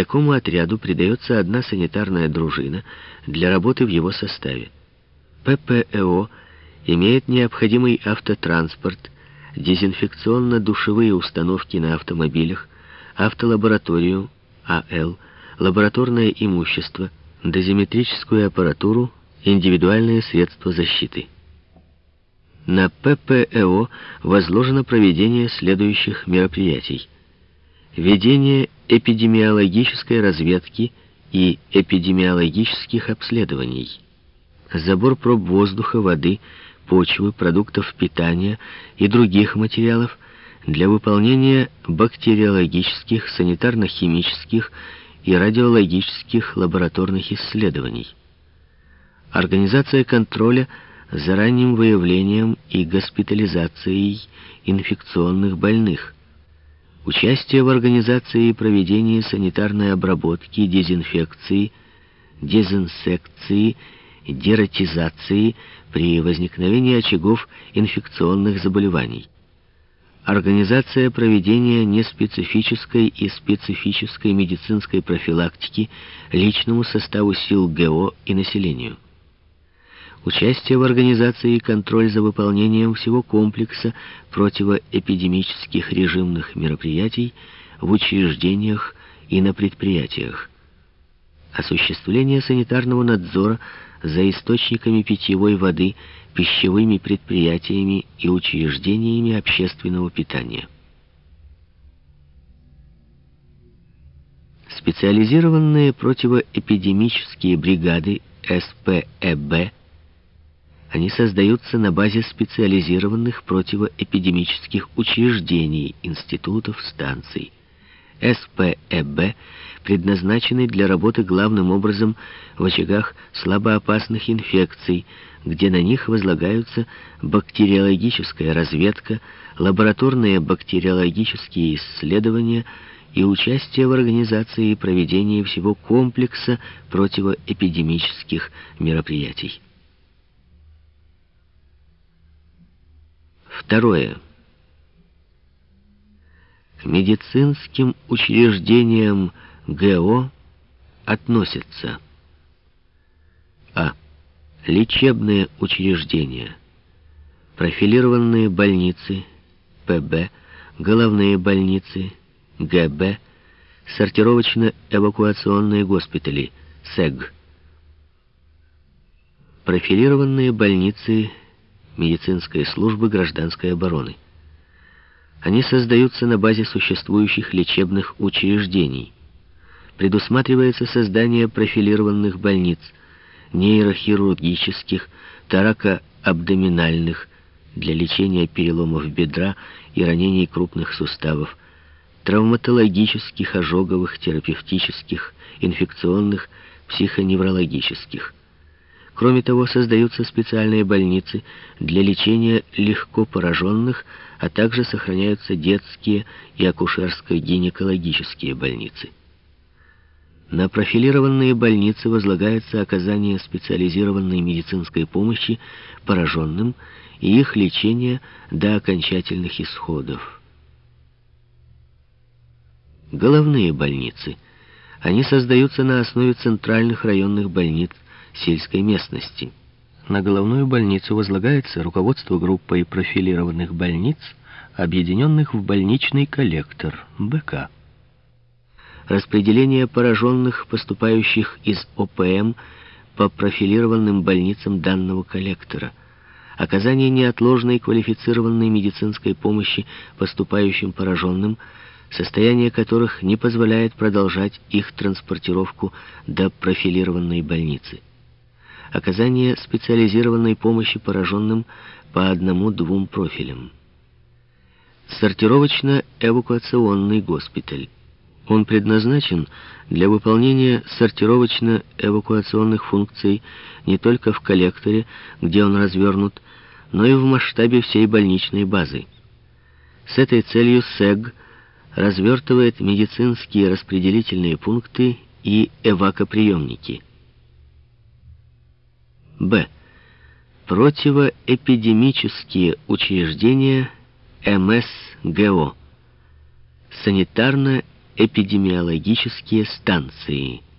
Такому отряду придается одна санитарная дружина для работы в его составе. ППЭО имеет необходимый автотранспорт, дезинфекционно-душевые установки на автомобилях, автолабораторию, АЛ, лабораторное имущество, дозиметрическую аппаратуру, индивидуальные средства защиты. На ППЭО возложено проведение следующих мероприятий. Ведение эпидемиологической разведки и эпидемиологических обследований. Забор проб воздуха, воды, почвы, продуктов питания и других материалов для выполнения бактериологических, санитарно-химических и радиологических лабораторных исследований. Организация контроля за ранним выявлением и госпитализацией инфекционных больных. Участие в организации и проведении санитарной обработки, дезинфекции, дезинсекции, дератизации при возникновении очагов инфекционных заболеваний. Организация проведения неспецифической и специфической медицинской профилактики личному составу сил ГО и населению. Участие в организации и контроль за выполнением всего комплекса противоэпидемических режимных мероприятий в учреждениях и на предприятиях. Осуществление санитарного надзора за источниками питьевой воды, пищевыми предприятиями и учреждениями общественного питания. Специализированные противоэпидемические бригады СПЭБ они создаются на базе специализированных противоэпидемических учреждений, институтов, станций. СПЭБ предназначены для работы главным образом в очагах слабоопасных инфекций, где на них возлагаются бактериологическая разведка, лабораторные бактериологические исследования и участие в организации и проведении всего комплекса противоэпидемических мероприятий. Второе. К медицинским учреждениям ГО относятся А. Лечебные учреждения, профилированные больницы, ПБ, головные больницы, ГБ, сортировочно-эвакуационные госпитали, СЭГ. Профилированные больницы медицинской службы гражданской обороны. Они создаются на базе существующих лечебных учреждений. Предусматривается создание профилированных больниц, нейрохирургических, таракоабдоминальных для лечения переломов бедра и ранений крупных суставов, травматологических, ожоговых, терапевтических, инфекционных, психоневрологических. Кроме того, создаются специальные больницы для лечения легко пораженных, а также сохраняются детские и акушерско-гинекологические больницы. На профилированные больницы возлагается оказание специализированной медицинской помощи пораженным и их лечение до окончательных исходов. Головные больницы. Они создаются на основе центральных районных больниц, сельской местности. На головную больницу возлагается руководство группой профилированных больниц, объединенных в больничный коллектор, БК. Распределение пораженных, поступающих из ОПМ по профилированным больницам данного коллектора. Оказание неотложной квалифицированной медицинской помощи поступающим пораженным – состояние которых не позволяет продолжать их транспортировку до профилированной больницы оказание специализированной помощи пораженным по одному-двум профилям. Сортировочно-эвакуационный госпиталь. Он предназначен для выполнения сортировочно-эвакуационных функций не только в коллекторе, где он развернут, но и в масштабе всей больничной базы. С этой целью СЭГ развертывает медицинские распределительные пункты и эвакоприемники – Б. Противоэпидемические учреждения МСГО. Санитарно эпидемиологические станции –